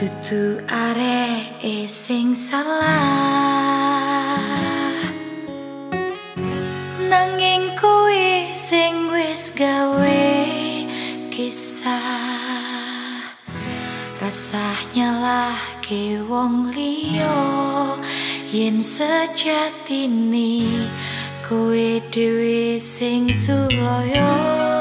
Dudu arek sing salah. Nanging kowe sing wis gawe kisah. Rasah lah ke wong liya yen sejatine kowe dhewe sing sulaya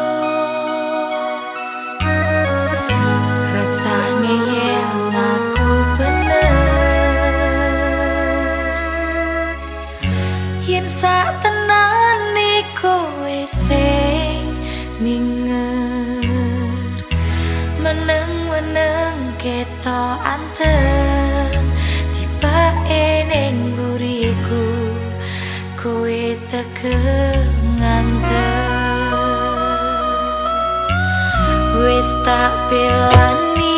anteng tiba eneng buriku kowe teke nganteng wis tak pilani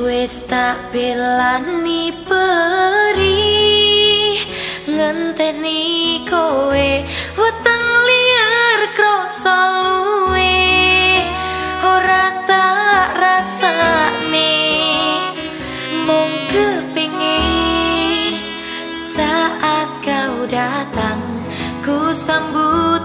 wis tak belani peri ngenteni kowe utang liar krasa luwe. Ora tak rasane mung kepingin saat kau datang ku sambut